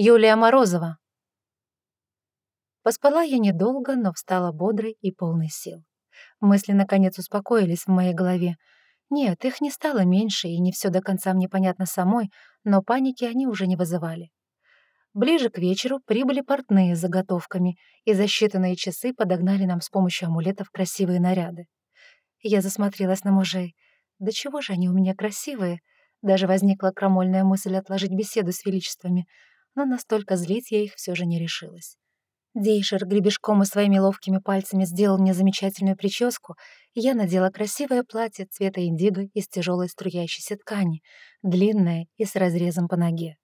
Юлия Морозова. Поспала я недолго, но встала бодрой и полной сил. Мысли, наконец, успокоились в моей голове. Нет, их не стало меньше, и не все до конца мне понятно самой, но паники они уже не вызывали. Ближе к вечеру прибыли портные с заготовками, и за считанные часы подогнали нам с помощью амулетов красивые наряды. Я засмотрелась на мужей. Да чего же они у меня красивые? Даже возникла крамольная мысль отложить беседу с величествами, но настолько злить я их все же не решилась. Дейшер гребешком и своими ловкими пальцами сделал мне замечательную прическу, и я надела красивое платье цвета индиго из тяжелой струящейся ткани, длинное и с разрезом по ноге.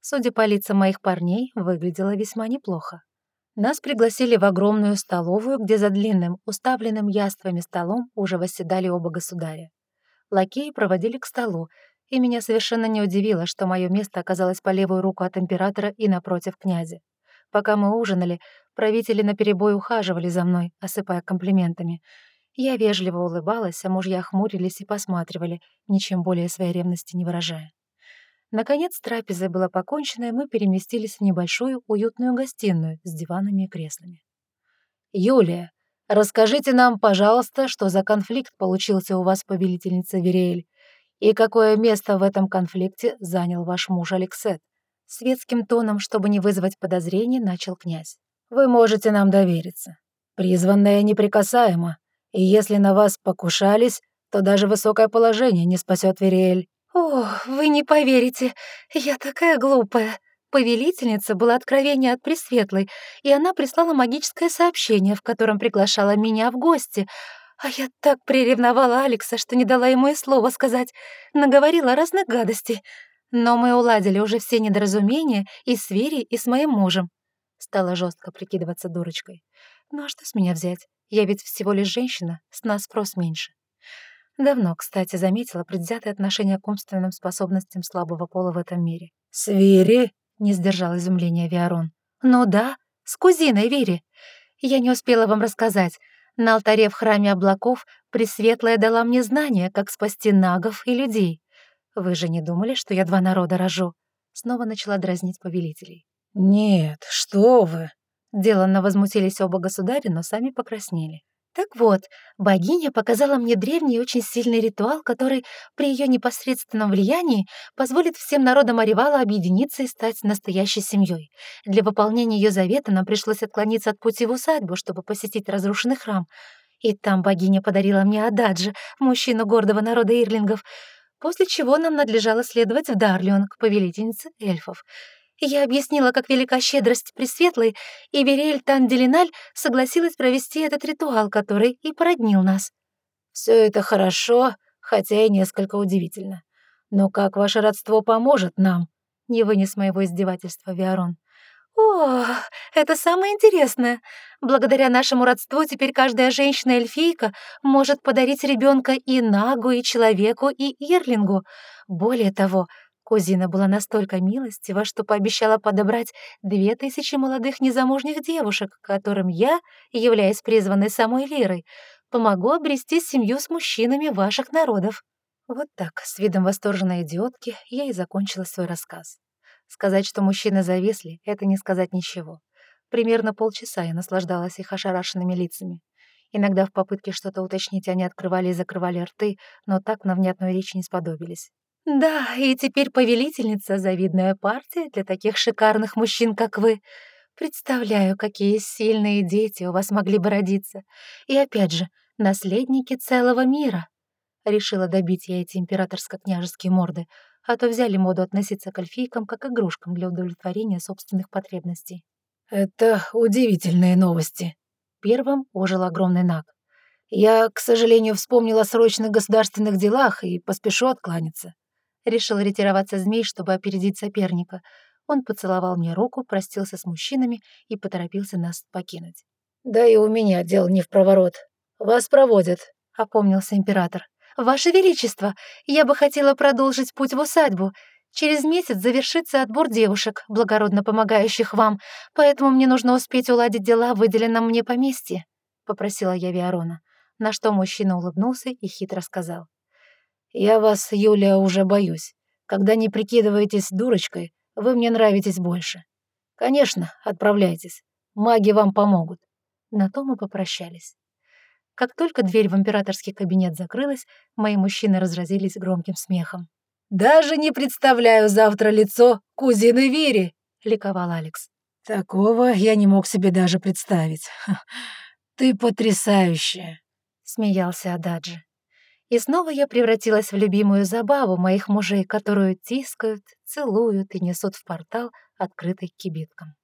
Судя по лицам моих парней, выглядело весьма неплохо. Нас пригласили в огромную столовую, где за длинным, уставленным яствами столом уже восседали оба государя. Лакеи проводили к столу, и меня совершенно не удивило, что мое место оказалось по левую руку от императора и напротив князя. Пока мы ужинали, правители наперебой ухаживали за мной, осыпая комплиментами. Я вежливо улыбалась, а мужья хмурились и посматривали, ничем более своей ревности не выражая. Наконец трапеза была покончена, и мы переместились в небольшую уютную гостиную с диванами и креслами. «Юлия, расскажите нам, пожалуйста, что за конфликт получился у вас, повелительница Вереэль, и какое место в этом конфликте занял ваш муж Алексет?» Светским тоном, чтобы не вызвать подозрений, начал князь. «Вы можете нам довериться. Призванная неприкасаема, и если на вас покушались, то даже высокое положение не спасет Вериэль». «О, вы не поверите, я такая глупая». Повелительница была откровение от Пресветлой, и она прислала магическое сообщение, в котором приглашала меня в гости. А я так приревновала Алекса, что не дала ему и слова сказать, наговорила разных гадостей. Но мы уладили уже все недоразумения и с Верей, и с моим мужем. Стала жестко прикидываться дурочкой. Ну а что с меня взять? Я ведь всего лишь женщина, с нас спрос меньше. Давно, кстати, заметила предвзятое отношение к умственным способностям слабого пола в этом мире. «С Вере?» — не сдержал изумления Виарон. «Ну да, с кузиной Вере. Я не успела вам рассказать. На алтаре в храме облаков Пресветлая дала мне знания, как спасти нагов и людей. «Вы же не думали, что я два народа рожу?» Снова начала дразнить повелителей. «Нет, что вы!» Деланно возмутились оба государя, но сами покраснели. Так вот, богиня показала мне древний и очень сильный ритуал, который при ее непосредственном влиянии позволит всем народам Оревала объединиться и стать настоящей семьей. Для выполнения ее завета нам пришлось отклониться от пути в усадьбу, чтобы посетить разрушенный храм. И там богиня подарила мне Ададжи, мужчину гордого народа Ирлингов — после чего нам надлежало следовать в Дарлион к повелительнице эльфов. Я объяснила, как велика щедрость Пресветлой, и Вериэль Танделиналь согласилась провести этот ритуал, который и породнил нас. Все это хорошо, хотя и несколько удивительно. Но как ваше родство поможет нам?» Не вынес моего издевательства Виарон. «О, это самое интересное. Благодаря нашему родству теперь каждая женщина-эльфийка может подарить ребенка и Нагу, и человеку, и Ирлингу. Более того, кузина была настолько милостива, что пообещала подобрать две тысячи молодых незамужних девушек, которым я, являясь призванной самой Лирой, помогу обрести семью с мужчинами ваших народов». Вот так, с видом восторженной идиотки, я и закончила свой рассказ. Сказать, что мужчины зависли, это не сказать ничего. Примерно полчаса я наслаждалась их ошарашенными лицами. Иногда в попытке что-то уточнить они открывали и закрывали рты, но так на внятную речь не сподобились. «Да, и теперь повелительница — завидная партия для таких шикарных мужчин, как вы. Представляю, какие сильные дети у вас могли бы родиться. И опять же, наследники целого мира». Решила добить я эти императорско-княжеские морды — а то взяли моду относиться к эльфийкам как игрушкам для удовлетворения собственных потребностей. «Это удивительные новости», — первым ожил огромный наг. «Я, к сожалению, вспомнил о срочных государственных делах и поспешу откланяться». Решил ретироваться змей, чтобы опередить соперника. Он поцеловал мне руку, простился с мужчинами и поторопился нас покинуть. «Да и у меня дело не в проворот. Вас проводят», — опомнился император. «Ваше Величество, я бы хотела продолжить путь в усадьбу. Через месяц завершится отбор девушек, благородно помогающих вам, поэтому мне нужно успеть уладить дела в выделенном мне поместье», — попросила я Виарона, на что мужчина улыбнулся и хитро сказал. «Я вас, Юлия, уже боюсь. Когда не прикидываетесь дурочкой, Вы мне нравитесь больше. Конечно, отправляйтесь. Маги вам помогут». На то мы попрощались. Как только дверь в императорский кабинет закрылась, мои мужчины разразились громким смехом. «Даже не представляю завтра лицо кузины Вири!» — ликовал Алекс. «Такого я не мог себе даже представить. Ты потрясающая!» — смеялся Ададжи. И снова я превратилась в любимую забаву моих мужей, которую тискают, целуют и несут в портал, открытый кибитком.